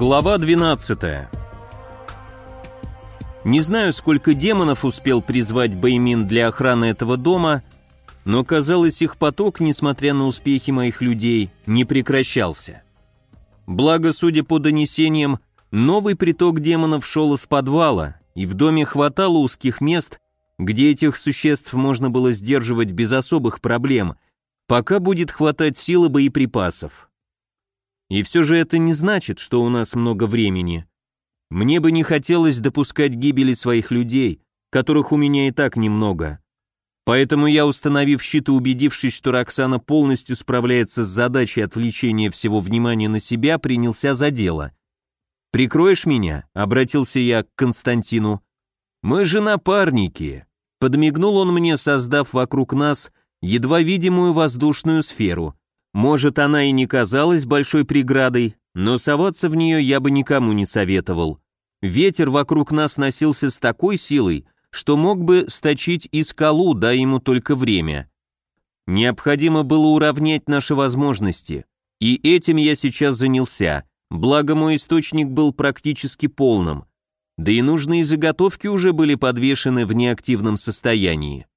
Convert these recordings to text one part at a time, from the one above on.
Глава 12 Не знаю, сколько демонов успел призвать Бэймин для охраны этого дома, но, казалось, их поток, несмотря на успехи моих людей, не прекращался. Благо, судя по донесениям, новый приток демонов шел из подвала, и в доме хватало узких мест, где этих существ можно было сдерживать без особых проблем, пока будет хватать силы боеприпасов. И все же это не значит, что у нас много времени. Мне бы не хотелось допускать гибели своих людей, которых у меня и так немного. Поэтому я, установив щит и убедившись, что Роксана полностью справляется с задачей отвлечения всего внимания на себя, принялся за дело. «Прикроешь меня?» — обратился я к Константину. «Мы же напарники!» — подмигнул он мне, создав вокруг нас едва видимую воздушную сферу. Может, она и не казалась большой преградой, но соваться в нее я бы никому не советовал. Ветер вокруг нас носился с такой силой, что мог бы сточить и скалу, дай ему только время. Необходимо было уравнять наши возможности, и этим я сейчас занялся, благо мой источник был практически полным, да и нужные заготовки уже были подвешены в неактивном состоянии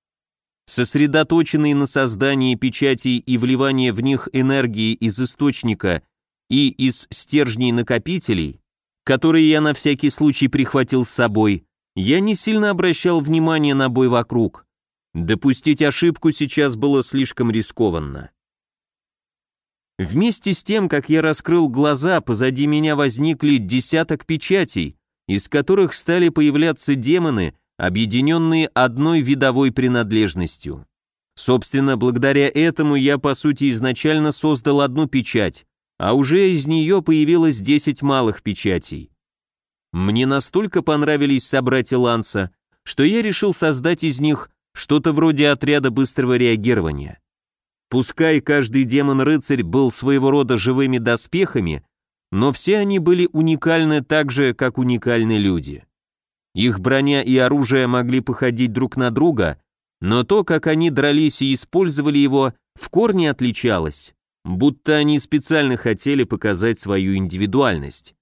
сосредоточенный на создании печатей и вливании в них энергии из источника и из стержней-накопителей, которые я на всякий случай прихватил с собой, я не сильно обращал внимание на бой вокруг. Допустить ошибку сейчас было слишком рискованно. Вместе с тем, как я раскрыл глаза, позади меня возникли десяток печатей, из которых стали появляться демоны, объединенные одной видовой принадлежностью. Собственно, благодаря этому я, по сути, изначально создал одну печать, а уже из нее появилось 10 малых печатей. Мне настолько понравились собратья Ланса, что я решил создать из них что-то вроде отряда быстрого реагирования. Пускай каждый демон-рыцарь был своего рода живыми доспехами, но все они были уникальны так же, как уникальны люди. Их броня и оружие могли походить друг на друга, но то, как они дрались и использовали его, в корне отличалось, будто они специально хотели показать свою индивидуальность.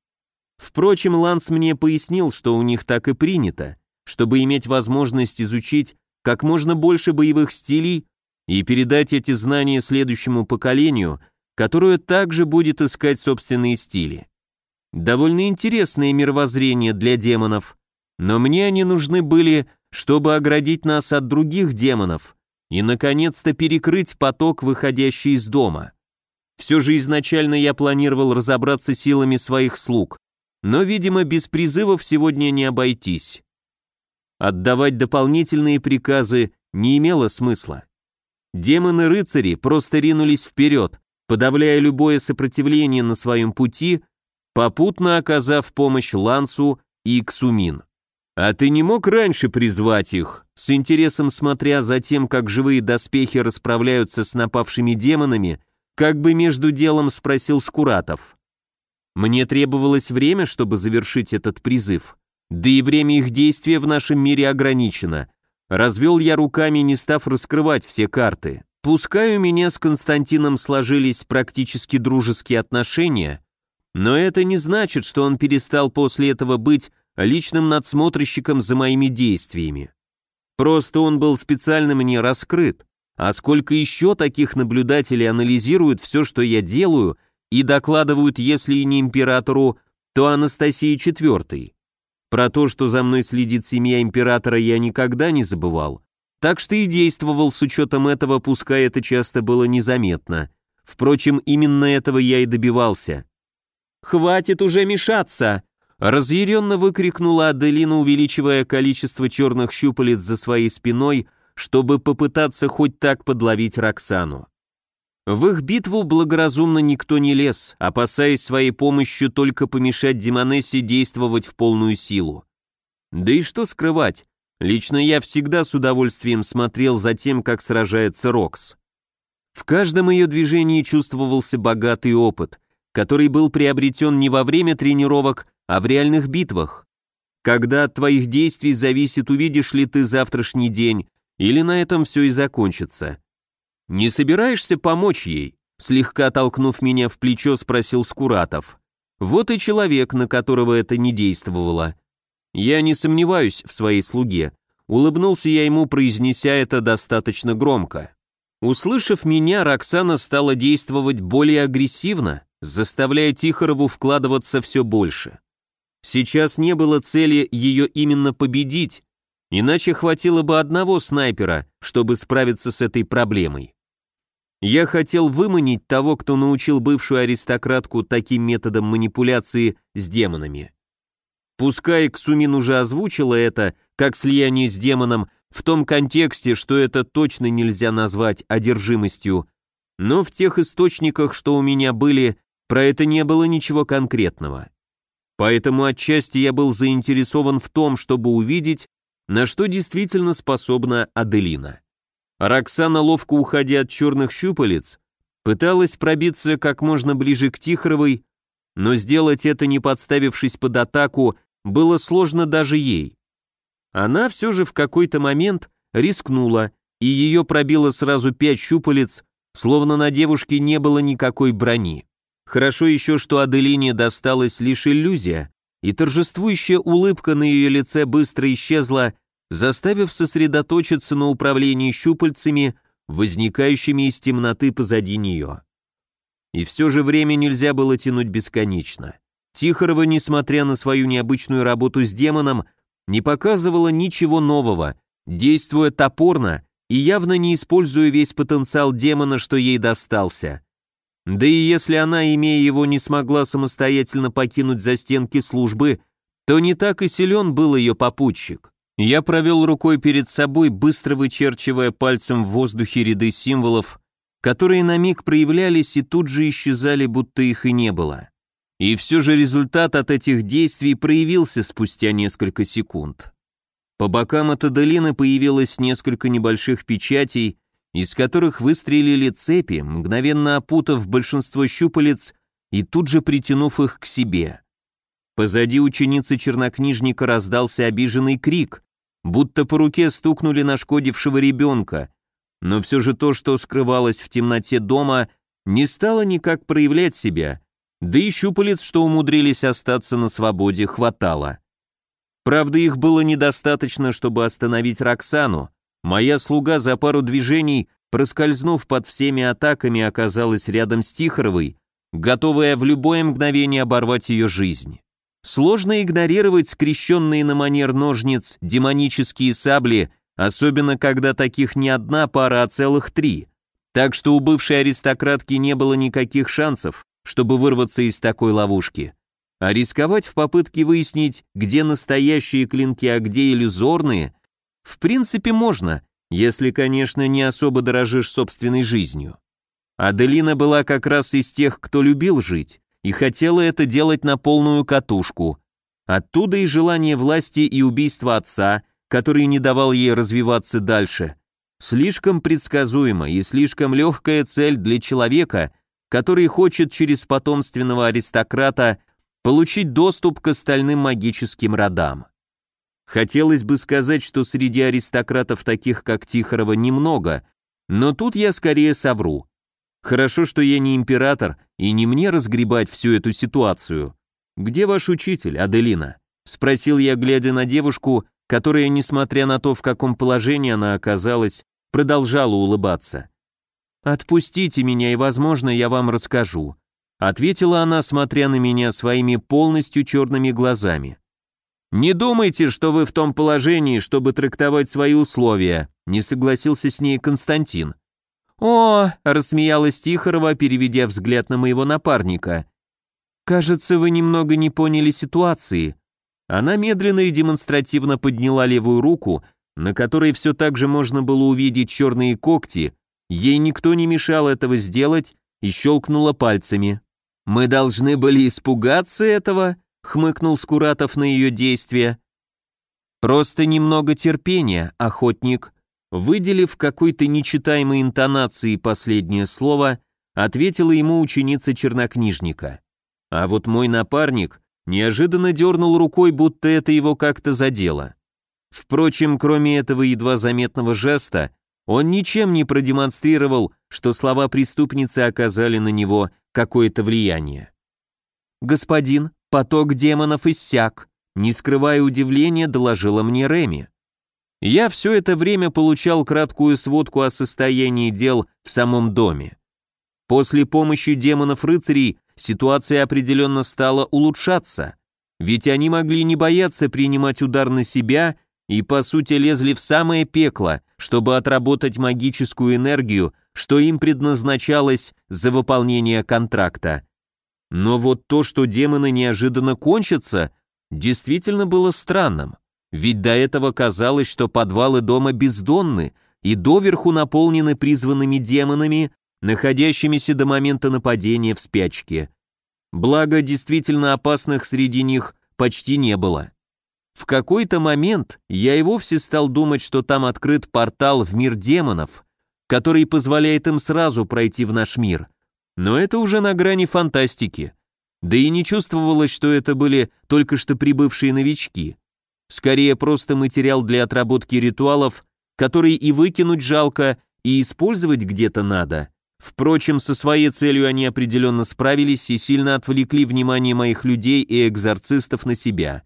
Впрочем, Ланс мне пояснил, что у них так и принято, чтобы иметь возможность изучить как можно больше боевых стилей и передать эти знания следующему поколению, которое также будет искать собственные стили. Довольно интересное мировоззрение для демонов, но мне они нужны были, чтобы оградить нас от других демонов и, наконец-то, перекрыть поток, выходящий из дома. Все же изначально я планировал разобраться силами своих слуг, но, видимо, без призывов сегодня не обойтись. Отдавать дополнительные приказы не имело смысла. Демоны-рыцари просто ринулись вперед, подавляя любое сопротивление на своем пути, попутно оказав помощь Лансу и Ксумин. «А ты не мог раньше призвать их?» С интересом смотря за тем, как живые доспехи расправляются с напавшими демонами, как бы между делом спросил Скуратов. «Мне требовалось время, чтобы завершить этот призыв. Да и время их действия в нашем мире ограничено. Развел я руками, не став раскрывать все карты. Пускай у меня с Константином сложились практически дружеские отношения, но это не значит, что он перестал после этого быть личным надсмотрщиком за моими действиями. Просто он был специально мне раскрыт. А сколько еще таких наблюдателей анализируют все, что я делаю, и докладывают, если и не императору, то Анастасии IV. Про то, что за мной следит семья императора, я никогда не забывал. Так что и действовал с учетом этого, пускай это часто было незаметно. Впрочем, именно этого я и добивался. «Хватит уже мешаться!» Разъяренно выкрикнула Аделина, увеличивая количество черных щупалец за своей спиной, чтобы попытаться хоть так подловить Роксану. В их битву благоразумно никто не лез, опасаясь своей помощью только помешать Демонессе действовать в полную силу. Да и что скрывать, лично я всегда с удовольствием смотрел за тем, как сражается Рокс. В каждом ее движении чувствовался богатый опыт, который был приобретен не во время тренировок, а в реальных битвах, когда от твоих действий зависит, увидишь ли ты завтрашний день, или на этом все и закончится. Не собираешься помочь ей? Слегка толкнув меня в плечо, спросил Скуратов. Вот и человек, на которого это не действовало. Я не сомневаюсь в своей слуге. Улыбнулся я ему, произнеся это достаточно громко. Услышав меня, Роксана стала действовать более агрессивно, заставляя Тихорову вкладываться все больше. Сейчас не было цели ее именно победить, иначе хватило бы одного снайпера, чтобы справиться с этой проблемой. Я хотел выманить того, кто научил бывшую аристократку таким методом манипуляции с демонами. Пускай Ксумин уже озвучила это, как слияние с демоном, в том контексте, что это точно нельзя назвать одержимостью, но в тех источниках, что у меня были, про это не было ничего конкретного. Поэтому отчасти я был заинтересован в том, чтобы увидеть, на что действительно способна Аделина. Роксана, ловко уходя от черных щупалец, пыталась пробиться как можно ближе к Тихоровой, но сделать это, не подставившись под атаку, было сложно даже ей. Она все же в какой-то момент рискнула, и ее пробило сразу пять щупалец, словно на девушке не было никакой брони. Хорошо еще, что Аделине досталась лишь иллюзия, и торжествующая улыбка на ее лице быстро исчезла, заставив сосредоточиться на управлении щупальцами, возникающими из темноты позади нее. И все же время нельзя было тянуть бесконечно. Тихорова, несмотря на свою необычную работу с демоном, не показывала ничего нового, действуя топорно и явно не используя весь потенциал демона, что ей достался. Да и если она, имея его, не смогла самостоятельно покинуть за стенки службы, то не так и силен был ее попутчик. Я провел рукой перед собой, быстро вычерчивая пальцем в воздухе ряды символов, которые на миг проявлялись и тут же исчезали, будто их и не было. И все же результат от этих действий проявился спустя несколько секунд. По бокам от Аделины появилось несколько небольших печатей — из которых выстрелили цепи, мгновенно опутав большинство щупалец и тут же притянув их к себе. Позади ученицы чернокнижника раздался обиженный крик, будто по руке стукнули нашкодившего ребенка, но все же то, что скрывалось в темноте дома, не стало никак проявлять себя, да и щупалец, что умудрились остаться на свободе, хватало. Правда, их было недостаточно, чтобы остановить Роксану, Моя слуга за пару движений, проскользнув под всеми атаками, оказалась рядом с Тихоровой, готовая в любое мгновение оборвать ее жизнь. Сложно игнорировать скрещенные на манер ножниц демонические сабли, особенно когда таких не одна пара, а целых три. Так что у бывшей аристократки не было никаких шансов, чтобы вырваться из такой ловушки. А рисковать в попытке выяснить, где настоящие клинки, а где иллюзорные – в принципе, можно, если, конечно, не особо дорожишь собственной жизнью. Аделина была как раз из тех, кто любил жить, и хотела это делать на полную катушку. Оттуда и желание власти и убийство отца, который не давал ей развиваться дальше. Слишком предсказуемо и слишком легкая цель для человека, который хочет через потомственного аристократа получить доступ к остальным магическим родам. Хотелось бы сказать, что среди аристократов таких, как Тихорова, немного, но тут я скорее совру. Хорошо, что я не император, и не мне разгребать всю эту ситуацию. «Где ваш учитель, Аделина?» — спросил я, глядя на девушку, которая, несмотря на то, в каком положении она оказалась, продолжала улыбаться. «Отпустите меня, и, возможно, я вам расскажу», — ответила она, смотря на меня своими полностью черными глазами. «Не думайте, что вы в том положении, чтобы трактовать свои условия», не согласился с ней Константин. «О!» – рассмеялась Тихорова, переведя взгляд на моего напарника. «Кажется, вы немного не поняли ситуации». Она медленно и демонстративно подняла левую руку, на которой все так же можно было увидеть черные когти, ей никто не мешал этого сделать, и щелкнула пальцами. «Мы должны были испугаться этого?» хмыкнул Скуратов на ее действия. Просто немного терпения, охотник, выделив какой-то нечитаемой интонации последнее слово, ответила ему ученица чернокнижника. А вот мой напарник неожиданно дернул рукой, будто это его как-то задело. Впрочем, кроме этого едва заметного жеста, он ничем не продемонстрировал, что слова преступницы оказали на него какое-то влияние. «Господин», Поток демонов иссяк, не скрывая удивления, доложила мне Реми. Я все это время получал краткую сводку о состоянии дел в самом доме. После помощи демонов-рыцарей ситуация определенно стала улучшаться, ведь они могли не бояться принимать удар на себя и, по сути, лезли в самое пекло, чтобы отработать магическую энергию, что им предназначалось за выполнение контракта. Но вот то, что демоны неожиданно кончатся, действительно было странным. Ведь до этого казалось, что подвалы дома бездонны и доверху наполнены призванными демонами, находящимися до момента нападения в спячке. Благо, действительно опасных среди них почти не было. В какой-то момент я и вовсе стал думать, что там открыт портал в мир демонов, который позволяет им сразу пройти в наш мир – но это уже на грани фантастики. Да и не чувствовалось, что это были только что прибывшие новички. Скорее, просто материал для отработки ритуалов, который и выкинуть жалко, и использовать где-то надо. Впрочем, со своей целью они определенно справились и сильно отвлекли внимание моих людей и экзорцистов на себя.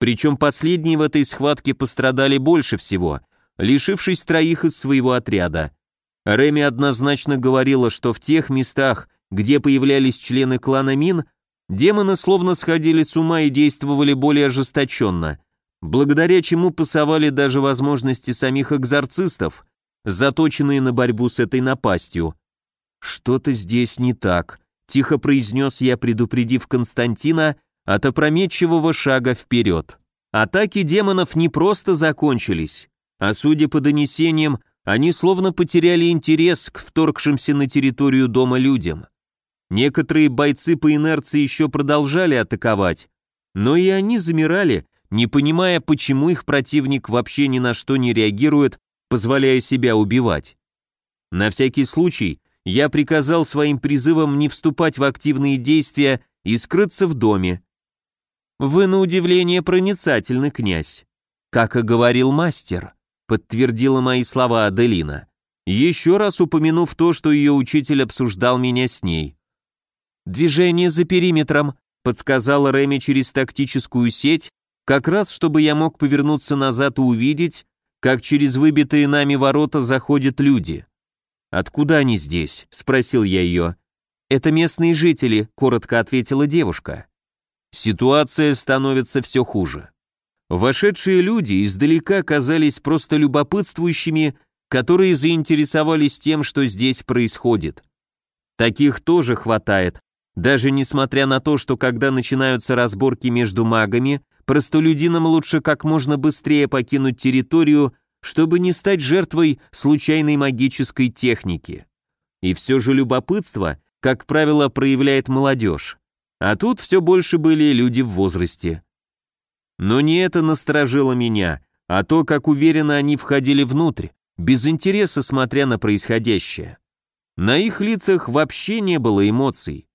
Причем последние в этой схватке пострадали больше всего, лишившись троих из своего отряда – Реми однозначно говорила, что в тех местах, где появлялись члены клана Мин, демоны словно сходили с ума и действовали более ожесточенно, благодаря чему пасовали даже возможности самих экзорцистов, заточенные на борьбу с этой напастью. «Что-то здесь не так», — тихо произнес я, предупредив Константина от опрометчивого шага вперед. Атаки демонов не просто закончились, а, судя по донесениям, они словно потеряли интерес к вторгшимся на территорию дома людям. Некоторые бойцы по инерции еще продолжали атаковать, но и они замирали, не понимая, почему их противник вообще ни на что не реагирует, позволяя себя убивать. На всякий случай я приказал своим призывам не вступать в активные действия и скрыться в доме. Вы на удивление проницательны, князь, как и говорил мастер подтвердила мои слова Аделина, еще раз упомянув то, что ее учитель обсуждал меня с ней. «Движение за периметром», — подсказала Реми через тактическую сеть, как раз чтобы я мог повернуться назад и увидеть, как через выбитые нами ворота заходят люди. «Откуда они здесь?» — спросил я ее. «Это местные жители», — коротко ответила девушка. «Ситуация становится все хуже. Вошедшие люди издалека казались просто любопытствующими, которые заинтересовались тем, что здесь происходит. Таких тоже хватает, даже несмотря на то, что когда начинаются разборки между магами, простолюдинам лучше как можно быстрее покинуть территорию, чтобы не стать жертвой случайной магической техники. И все же любопытство, как правило, проявляет молодежь. А тут все больше были люди в возрасте. Но не это насторожило меня, а то, как уверенно они входили внутрь, без интереса смотря на происходящее. На их лицах вообще не было эмоций.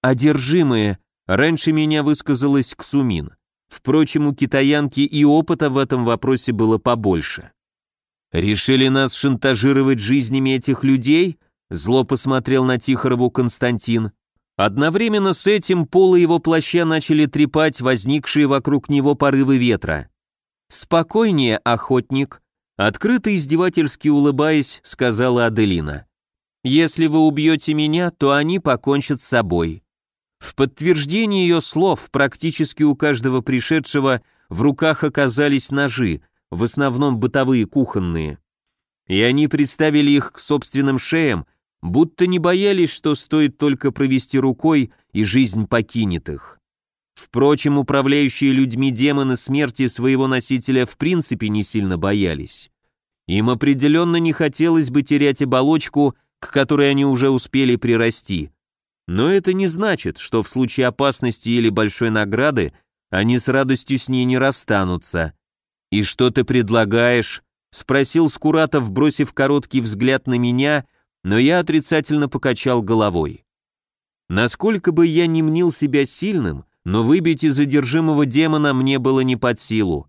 «Одержимые», — раньше меня высказалась Ксумин. Впрочем, у китаянки и опыта в этом вопросе было побольше. «Решили нас шантажировать жизнями этих людей?» Зло посмотрел на Тихорову Константин. Одновременно с этим полы его плаща начали трепать возникшие вокруг него порывы ветра. «Спокойнее, охотник», — открыто издевательски улыбаясь, сказала Аделина. «Если вы убьете меня, то они покончат с собой». В подтверждение ее слов практически у каждого пришедшего в руках оказались ножи, в основном бытовые кухонные. И они представили их к собственным шеям, будто не боялись, что стоит только провести рукой, и жизнь покинет их. Впрочем, управляющие людьми демоны смерти своего носителя в принципе не сильно боялись. Им определенно не хотелось бы терять оболочку, к которой они уже успели прирасти. Но это не значит, что в случае опасности или большой награды они с радостью с ней не расстанутся. «И что ты предлагаешь?» — спросил Скуратов, бросив короткий взгляд на меня — но я отрицательно покачал головой. Насколько бы я не мнил себя сильным, но выбить из одержимого демона мне было не под силу.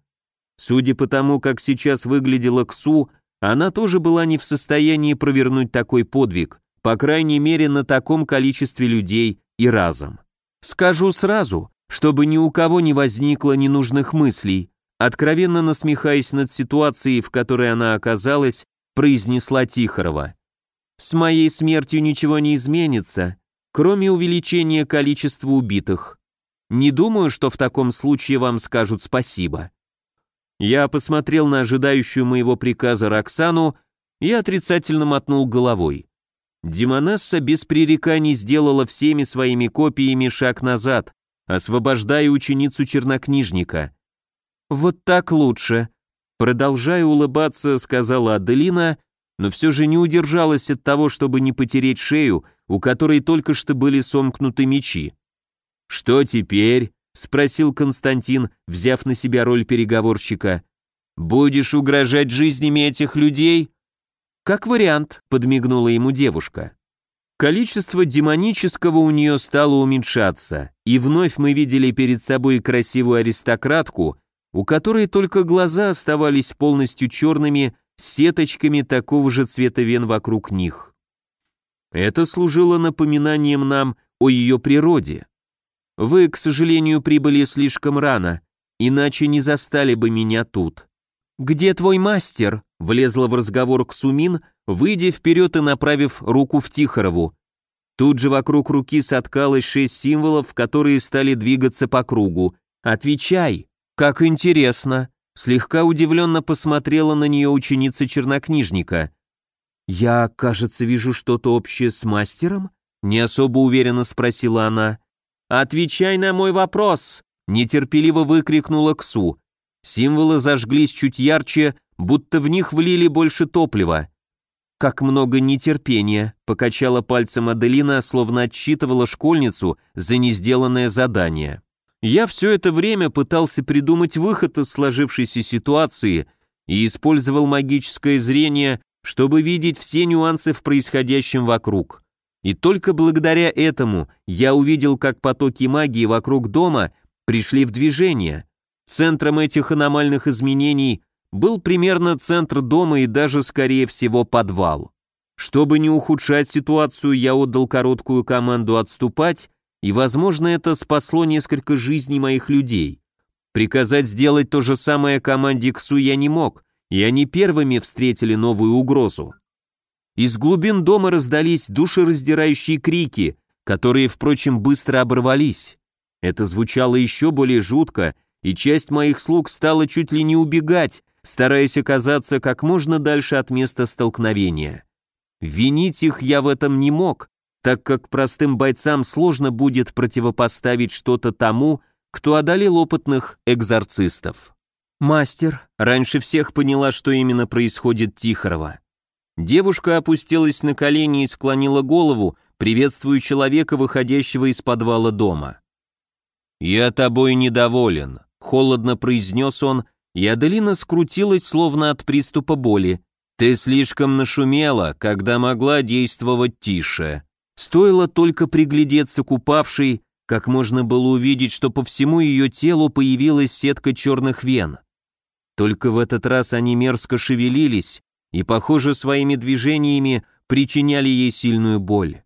Судя по тому, как сейчас выглядела Ксу, она тоже была не в состоянии провернуть такой подвиг, по крайней мере на таком количестве людей и разом. Скажу сразу, чтобы ни у кого не возникло ненужных мыслей, откровенно насмехаясь над ситуацией, в которой она оказалась, произнесла Тихорова. С моей смертью ничего не изменится, кроме увеличения количества убитых. Не думаю, что в таком случае вам скажут спасибо». Я посмотрел на ожидающую моего приказа Роксану и отрицательно мотнул головой. Демонесса без пререканий сделала всеми своими копиями шаг назад, освобождая ученицу чернокнижника. «Вот так лучше», — продолжая улыбаться, сказала Аделина но все же не удержалась от того, чтобы не потереть шею, у которой только что были сомкнуты мечи. «Что теперь?» — спросил Константин, взяв на себя роль переговорщика. «Будешь угрожать жизнями этих людей?» «Как вариант», — подмигнула ему девушка. Количество демонического у нее стало уменьшаться, и вновь мы видели перед собой красивую аристократку, у которой только глаза оставались полностью черными, сеточками такого же цвета вен вокруг них. Это служило напоминанием нам о ее природе. Вы, к сожалению, прибыли слишком рано, иначе не застали бы меня тут. «Где твой мастер?» — влезла в разговор Ксумин, выйдя вперед и направив руку в Тихорову. Тут же вокруг руки соткалось шесть символов, которые стали двигаться по кругу. «Отвечай! Как интересно!» Слегка удивленно посмотрела на нее ученица чернокнижника. «Я, кажется, вижу что-то общее с мастером?» Не особо уверенно спросила она. «Отвечай на мой вопрос!» Нетерпеливо выкрикнула Ксу. Символы зажглись чуть ярче, будто в них влили больше топлива. «Как много нетерпения!» — покачала пальцем Аделина, словно отчитывала школьницу за несделанное задание. Я все это время пытался придумать выход из сложившейся ситуации и использовал магическое зрение, чтобы видеть все нюансы в происходящем вокруг. И только благодаря этому я увидел, как потоки магии вокруг дома пришли в движение. Центром этих аномальных изменений был примерно центр дома и даже, скорее всего, подвал. Чтобы не ухудшать ситуацию, я отдал короткую команду отступать и, возможно, это спасло несколько жизней моих людей. Приказать сделать то же самое команде КСУ я не мог, и они первыми встретили новую угрозу. Из глубин дома раздались душераздирающие крики, которые, впрочем, быстро оборвались. Это звучало еще более жутко, и часть моих слуг стала чуть ли не убегать, стараясь оказаться как можно дальше от места столкновения. Винить их я в этом не мог, так как простым бойцам сложно будет противопоставить что-то тому, кто одолел опытных экзорцистов. «Мастер», раньше всех поняла, что именно происходит Тихорова. Девушка опустилась на колени и склонила голову, приветствуя человека, выходящего из подвала дома. «Я тобой недоволен», — холодно произнес он, и Аделина скрутилась, словно от приступа боли. «Ты слишком нашумела, когда могла действовать тише». Стоило только приглядеться к упавшей, как можно было увидеть, что по всему ее телу появилась сетка черных вен. Только в этот раз они мерзко шевелились и, похоже, своими движениями причиняли ей сильную боль.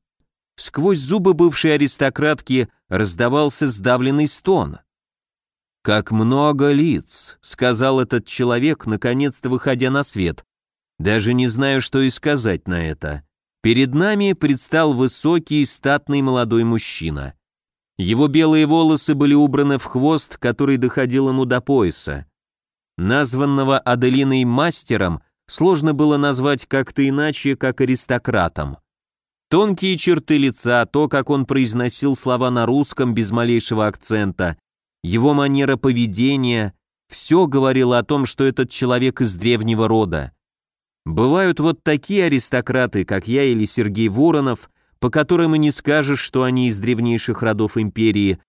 Сквозь зубы бывшей аристократки раздавался сдавленный стон. «Как много лиц», — сказал этот человек, наконец-то выходя на свет. «Даже не знаю, что и сказать на это. Перед нами предстал высокий, статный молодой мужчина. Его белые волосы были убраны в хвост, который доходил ему до пояса. Названного Аделиной мастером сложно было назвать как-то иначе, как аристократом. Тонкие черты лица, то, как он произносил слова на русском без малейшего акцента, его манера поведения — все говорило о том, что этот человек из древнего рода. Бывают вот такие аристократы, как я или Сергей Воронов, по которым и не скажешь, что они из древнейших родов империи,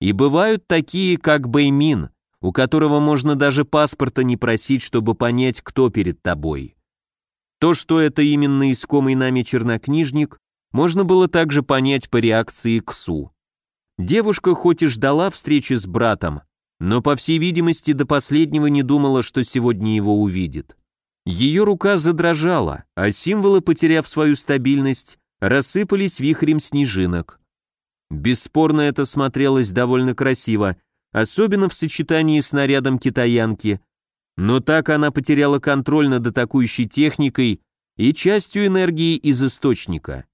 и бывают такие, как Бэймин, у которого можно даже паспорта не просить, чтобы понять, кто перед тобой. То, что это именно искомый нами чернокнижник, можно было также понять по реакции Ксу. Девушка хоть и ждала встречи с братом, но, по всей видимости, до последнего не думала, что сегодня его увидит. Ее рука задрожала, а символы, потеряв свою стабильность, рассыпались вихрем снежинок. Бесспорно это смотрелось довольно красиво, особенно в сочетании с нарядом китаянки, но так она потеряла контроль над атакующей техникой и частью энергии из источника.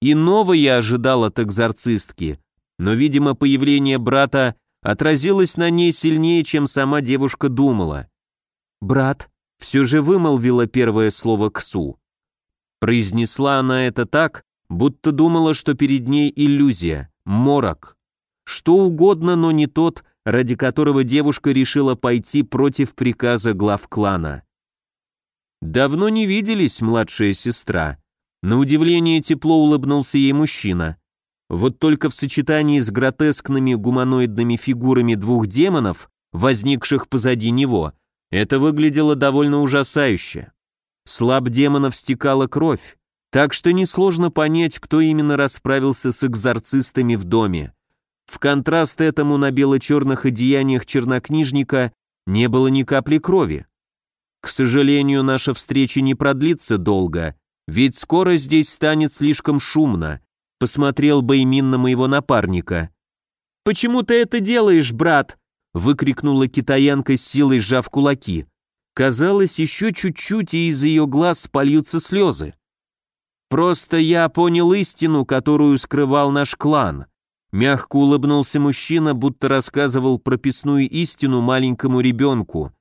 Иного я ожидал от экзорцистки, но, видимо, появление брата отразилось на ней сильнее, чем сама девушка думала. «Брат», все же вымолвила первое слово Ксу. Произнесла она это так, будто думала, что перед ней иллюзия, морок. Что угодно, но не тот, ради которого девушка решила пойти против приказа глав клана. «Давно не виделись, младшая сестра». На удивление тепло улыбнулся ей мужчина. Вот только в сочетании с гротескными гуманоидными фигурами двух демонов, возникших позади него, это выглядело довольно ужасающе. С лап демонов стекала кровь, так что несложно понять, кто именно расправился с экзорцистами в доме. В контраст этому на бело-черных одеяниях чернокнижника не было ни капли крови. К сожалению, наша встреча не продлится долго, ведь скоро здесь станет слишком шумно, посмотрел Баймин на моего напарника. «Почему ты это делаешь, брат?» выкрикнула китаянка с силой сжав кулаки. Казалось, еще чуть-чуть, и из ее глаз польются слезы. «Просто я понял истину, которую скрывал наш клан», Мягко улыбнулся мужчина, будто рассказывал прописную истину маленькому ребенку.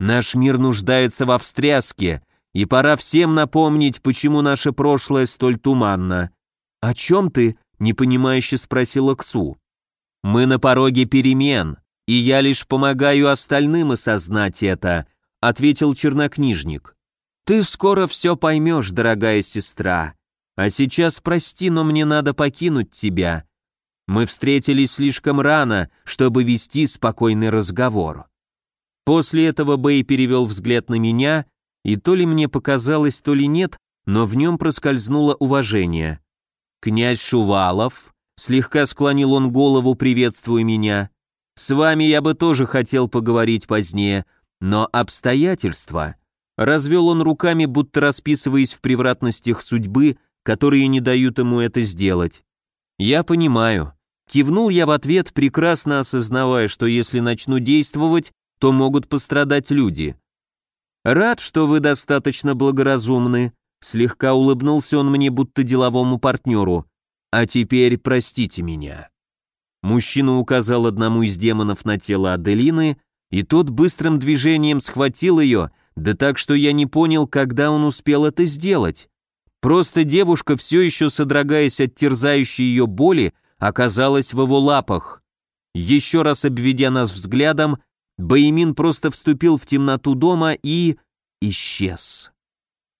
«Наш мир нуждается во встряске, и пора всем напомнить, почему наше прошлое столь туманно». «О чем ты?» — непонимающе спросила Ксу. «Мы на пороге перемен. «И я лишь помогаю остальным осознать это», — ответил чернокнижник. «Ты скоро все поймешь, дорогая сестра. А сейчас прости, но мне надо покинуть тебя. Мы встретились слишком рано, чтобы вести спокойный разговор». После этого Бэй перевел взгляд на меня, и то ли мне показалось, то ли нет, но в нем проскользнуло уважение. «Князь Шувалов», — слегка склонил он голову, приветствуя меня, — с вами я бы тоже хотел поговорить позднее, но обстоятельства...» Развел он руками, будто расписываясь в превратностях судьбы, которые не дают ему это сделать. «Я понимаю». Кивнул я в ответ, прекрасно осознавая, что если начну действовать, то могут пострадать люди. «Рад, что вы достаточно благоразумны», — слегка улыбнулся он мне, будто деловому партнеру. «А теперь простите меня». Мужчина указал одному из демонов на тело Аделины, и тот быстрым движением схватил ее, да так, что я не понял, когда он успел это сделать. Просто девушка, все еще содрогаясь от терзающей ее боли, оказалась в его лапах. Еще раз обведя нас взглядом, Баимин просто вступил в темноту дома и... исчез.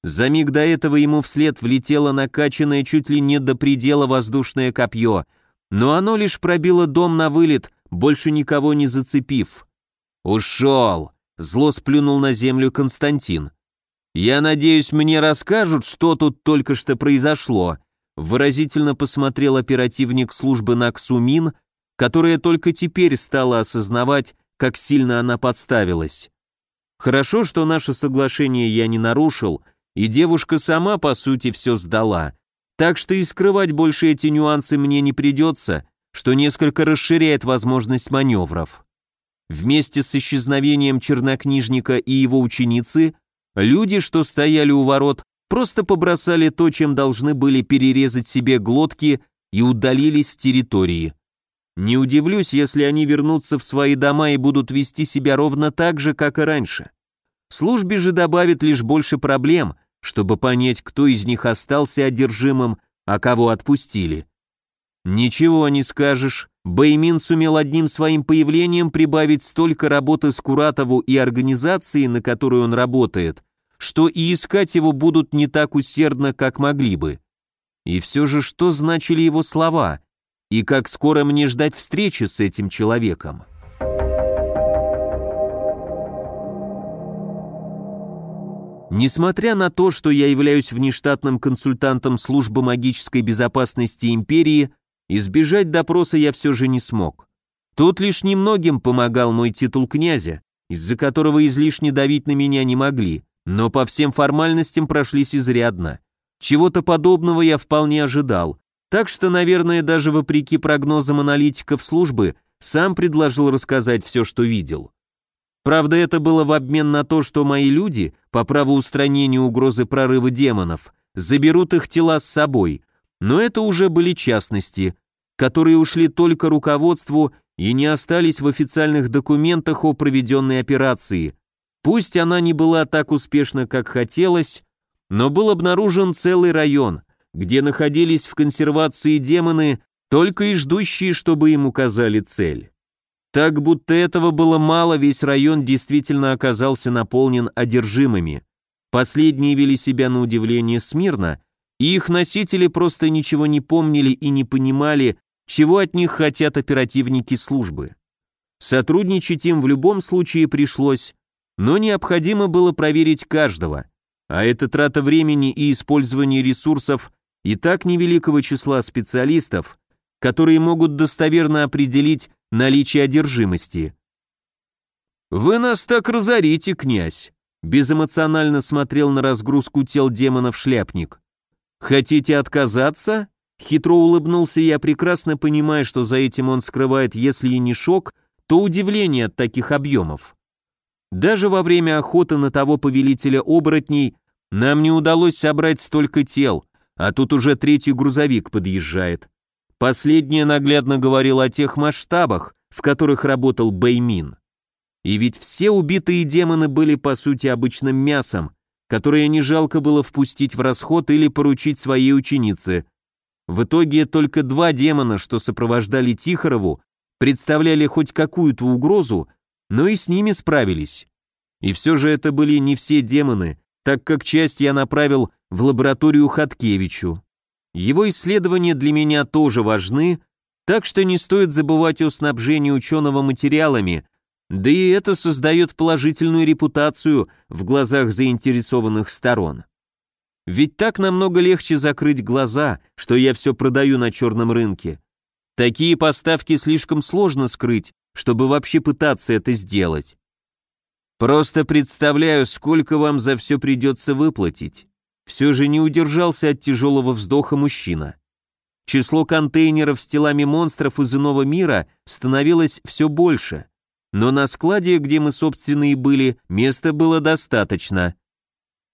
За миг до этого ему вслед влетело накачанное чуть ли не до предела воздушное копье — но оно лишь пробило дом на вылет, больше никого не зацепив. «Ушел!» — зло сплюнул на землю Константин. «Я надеюсь, мне расскажут, что тут только что произошло», — выразительно посмотрел оперативник службы Наксумин, которая только теперь стала осознавать, как сильно она подставилась. «Хорошо, что наше соглашение я не нарушил, и девушка сама, по сути, все сдала. Так что и скрывать больше эти нюансы мне не придется, что несколько расширяет возможность маневров. Вместе с исчезновением чернокнижника и его ученицы, люди, что стояли у ворот, просто побросали то, чем должны были перерезать себе глотки, и удалились с территории. Не удивлюсь, если они вернутся в свои дома и будут вести себя ровно так же, как и раньше. Службе же добавит лишь больше проблем, чтобы понять, кто из них остался одержимым, а кого отпустили. Ничего не скажешь, Бэймин сумел одним своим появлением прибавить столько работы с Куратову и организации, на которую он работает, что и искать его будут не так усердно, как могли бы. И все же, что значили его слова? И как скоро мне ждать встречи с этим человеком? Несмотря на то, что я являюсь внештатным консультантом службы магической безопасности империи, избежать допроса я все же не смог. Тут лишь немногим помогал мой титул князя, из-за которого излишне давить на меня не могли, но по всем формальностям прошлись изрядно. Чего-то подобного я вполне ожидал, так что, наверное, даже вопреки прогнозам аналитиков службы, сам предложил рассказать все, что видел. Правда, это было в обмен на то, что мои люди, по праву устранения угрозы прорыва демонов, заберут их тела с собой. Но это уже были частности, которые ушли только руководству и не остались в официальных документах о проведенной операции. Пусть она не была так успешна, как хотелось, но был обнаружен целый район, где находились в консервации демоны, только и ждущие, чтобы им указали цель. Так будто этого было мало, весь район действительно оказался наполнен одержимыми. Последние вели себя на удивление смирно, и их носители просто ничего не помнили и не понимали, чего от них хотят оперативники службы. Сотрудничать им в любом случае пришлось, но необходимо было проверить каждого, а это трата времени и использование ресурсов и так невеликого числа специалистов, которые могут достоверно определить, наличие одержимости. «Вы нас так разорите, князь!» Безэмоционально смотрел на разгрузку тел демонов шляпник. «Хотите отказаться?» Хитро улыбнулся я, прекрасно понимая, что за этим он скрывает, если и не шок, то удивление от таких объемов. Даже во время охоты на того повелителя оборотней нам не удалось собрать столько тел, а тут уже третий грузовик подъезжает. Последнее наглядно говорило о тех масштабах, в которых работал Бэймин. И ведь все убитые демоны были по сути обычным мясом, которое не жалко было впустить в расход или поручить своей ученице. В итоге только два демона, что сопровождали Тихорову, представляли хоть какую-то угрозу, но и с ними справились. И все же это были не все демоны, так как часть я направил в лабораторию Хаткевичу. Его исследования для меня тоже важны, так что не стоит забывать о снабжении ученого материалами, да и это создает положительную репутацию в глазах заинтересованных сторон. Ведь так намного легче закрыть глаза, что я все продаю на черном рынке. Такие поставки слишком сложно скрыть, чтобы вообще пытаться это сделать. Просто представляю, сколько вам за все придется выплатить. Все же не удержался от тяжелого вздоха мужчина. Число контейнеров с телами монстров из иного мира становилось все больше, но на складе, где мы, собственные были, места было достаточно.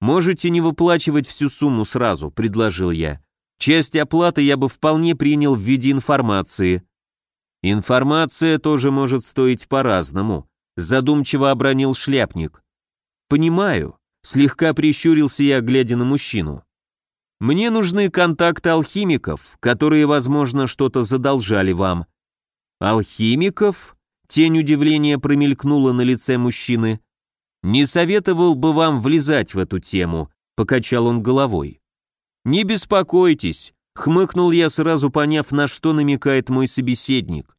«Можете не выплачивать всю сумму сразу», — предложил я. «Часть оплаты я бы вполне принял в виде информации». «Информация тоже может стоить по-разному», — задумчиво обронил шляпник. «Понимаю, Слегка прищурился я, глядя на мужчину. «Мне нужны контакты алхимиков, которые, возможно, что-то задолжали вам». «Алхимиков?» Тень удивления промелькнула на лице мужчины. «Не советовал бы вам влезать в эту тему», — покачал он головой. «Не беспокойтесь», — хмыкнул я, сразу поняв, на что намекает мой собеседник.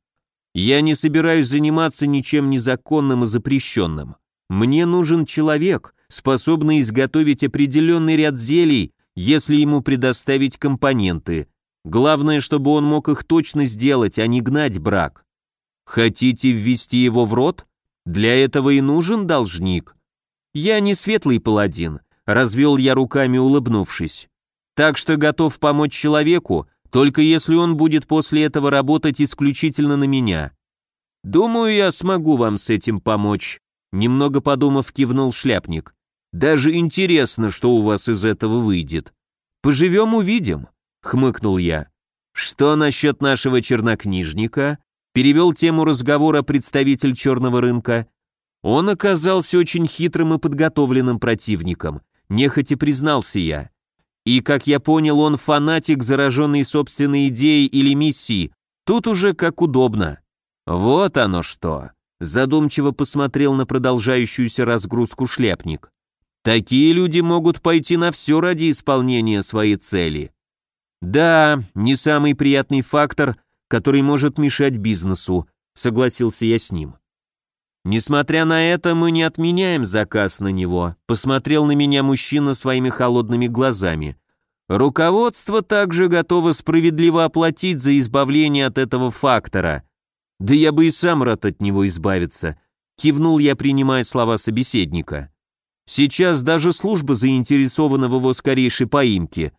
«Я не собираюсь заниматься ничем незаконным и запрещенным. Мне нужен человек, способно изготовить определенный ряд зелий, если ему предоставить компоненты. Главное, чтобы он мог их точно сделать, а не гнать брак. Хотите ввести его в рот? Для этого и нужен должник. Я не светлый паладин, развел я руками, улыбнувшись. Так что готов помочь человеку, только если он будет после этого работать исключительно на меня. Думаю, я смогу вам с этим помочь. Немного подумав, кивнул шляпник. Даже интересно, что у вас из этого выйдет. Поживем, увидим», — хмыкнул я. «Что насчет нашего чернокнижника?» Перевел тему разговора представитель черного рынка. Он оказался очень хитрым и подготовленным противником, нехотя признался я. И, как я понял, он фанатик, зараженный собственной идеей или миссией. Тут уже как удобно. Вот оно что. Задумчиво посмотрел на продолжающуюся разгрузку шляпник. Такие люди могут пойти на все ради исполнения своей цели. Да, не самый приятный фактор, который может мешать бизнесу, согласился я с ним. Несмотря на это, мы не отменяем заказ на него, посмотрел на меня мужчина своими холодными глазами. Руководство также готово справедливо оплатить за избавление от этого фактора. Да я бы и сам рад от него избавиться, кивнул я, принимая слова собеседника. Сейчас даже служба заинтересована в его скорейшей поимке.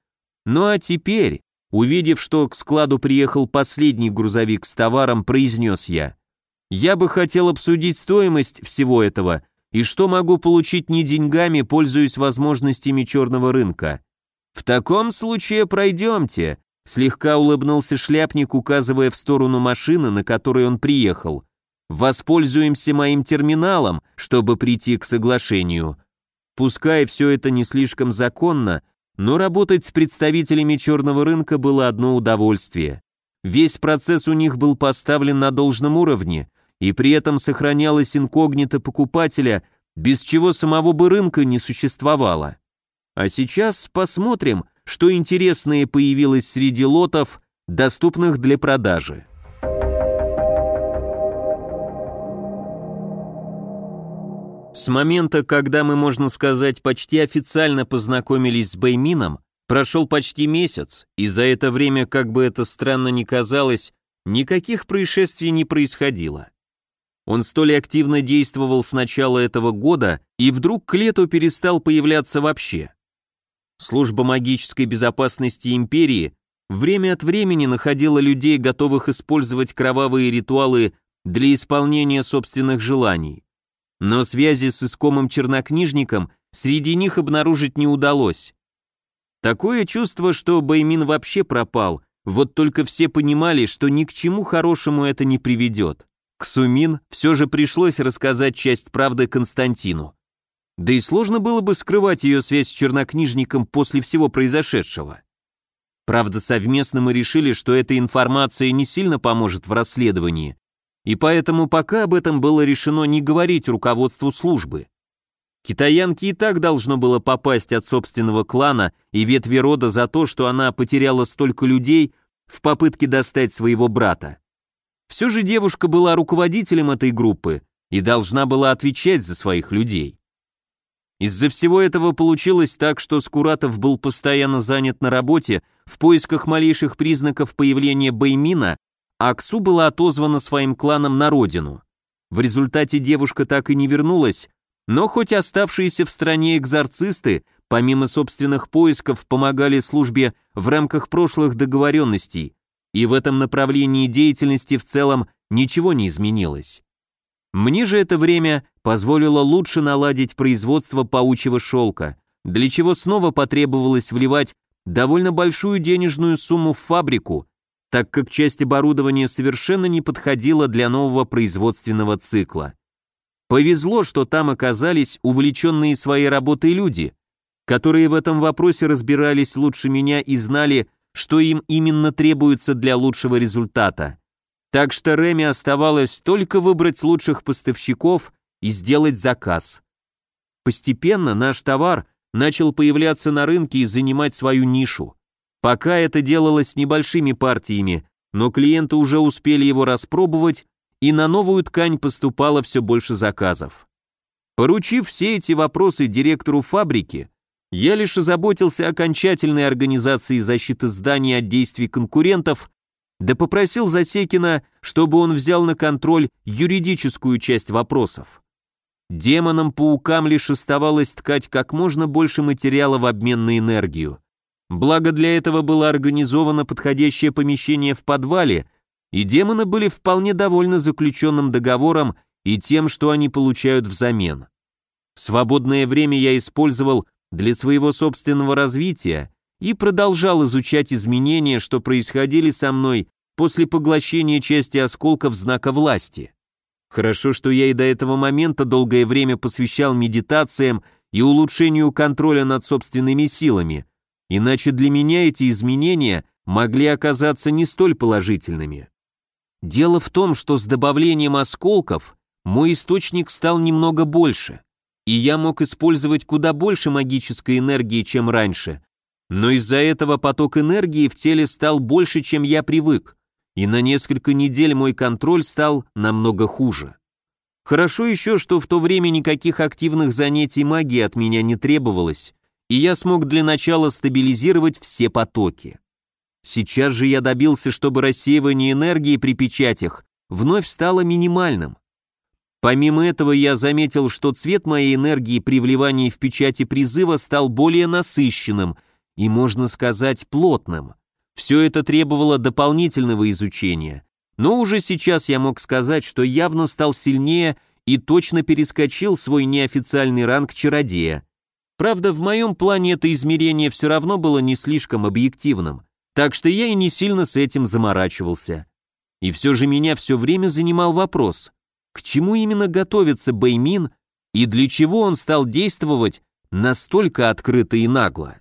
Ну а теперь, увидев, что к складу приехал последний грузовик с товаром, произнес я. Я бы хотел обсудить стоимость всего этого и что могу получить не деньгами, пользуясь возможностями черного рынка. В таком случае пройдемте, слегка улыбнулся шляпник, указывая в сторону машины, на которой он приехал. Воспользуемся моим терминалом, чтобы прийти к соглашению. Пускай все это не слишком законно, но работать с представителями черного рынка было одно удовольствие. Весь процесс у них был поставлен на должном уровне, и при этом сохранялось инкогнито покупателя, без чего самого бы рынка не существовало. А сейчас посмотрим, что интересное появилось среди лотов, доступных для продажи. С момента, когда мы, можно сказать, почти официально познакомились с Бэймином, прошел почти месяц, и за это время, как бы это странно ни казалось, никаких происшествий не происходило. Он столь активно действовал с начала этого года и вдруг к лету перестал появляться вообще. Служба магической безопасности империи время от времени находила людей, готовых использовать кровавые ритуалы для исполнения собственных желаний но связи с искомым чернокнижником среди них обнаружить не удалось. Такое чувство, что Баймин вообще пропал, вот только все понимали, что ни к чему хорошему это не приведет. Ксумин все же пришлось рассказать часть правды Константину. Да и сложно было бы скрывать ее связь с чернокнижником после всего произошедшего. Правда, совместно мы решили, что эта информация не сильно поможет в расследовании, и поэтому пока об этом было решено не говорить руководству службы. Китаянке и так должно было попасть от собственного клана и ветви рода за то, что она потеряла столько людей в попытке достать своего брата. Все же девушка была руководителем этой группы и должна была отвечать за своих людей. Из-за всего этого получилось так, что Скуратов был постоянно занят на работе в поисках малейших признаков появления Баймина а Аксу была отозвана своим кланом на родину. В результате девушка так и не вернулась, но хоть оставшиеся в стране экзорцисты, помимо собственных поисков, помогали службе в рамках прошлых договоренностей, и в этом направлении деятельности в целом ничего не изменилось. Мне же это время позволило лучше наладить производство паучьего шелка, для чего снова потребовалось вливать довольно большую денежную сумму в фабрику, так как часть оборудования совершенно не подходила для нового производственного цикла. Повезло, что там оказались увлеченные своей работой люди, которые в этом вопросе разбирались лучше меня и знали, что им именно требуется для лучшего результата. Так что Реми оставалось только выбрать лучших поставщиков и сделать заказ. Постепенно наш товар начал появляться на рынке и занимать свою нишу. Пока это делалось небольшими партиями, но клиенты уже успели его распробовать, и на новую ткань поступало все больше заказов. Поручив все эти вопросы директору фабрики, я лишь озаботился окончательной организации защиты здания от действий конкурентов, да попросил Засекина, чтобы он взял на контроль юридическую часть вопросов. Демонам-паукам лишь оставалось ткать как можно больше материала в обмен на энергию. Благо для этого было организовано подходящее помещение в подвале, и демоны были вполне довольны заключенным договором и тем, что они получают взамен. Свободное время я использовал для своего собственного развития и продолжал изучать изменения, что происходили со мной после поглощения части осколков знака власти. Хорошо, что я и до этого момента долгое время посвящал медитациям и улучшению контроля над собственными силами – Иначе для меня эти изменения могли оказаться не столь положительными. Дело в том, что с добавлением осколков мой источник стал немного больше, и я мог использовать куда больше магической энергии, чем раньше, но из-за этого поток энергии в теле стал больше, чем я привык, и на несколько недель мой контроль стал намного хуже. Хорошо еще, что в то время никаких активных занятий магии от меня не требовалось, и я смог для начала стабилизировать все потоки. Сейчас же я добился, чтобы рассеивание энергии при печатях вновь стало минимальным. Помимо этого я заметил, что цвет моей энергии при вливании в печати призыва стал более насыщенным и, можно сказать, плотным. Все это требовало дополнительного изучения, но уже сейчас я мог сказать, что явно стал сильнее и точно перескочил свой неофициальный ранг чародея – Правда, в моем плане это измерение все равно было не слишком объективным, так что я и не сильно с этим заморачивался. И все же меня все время занимал вопрос, к чему именно готовится Бэймин и для чего он стал действовать настолько открыто и нагло.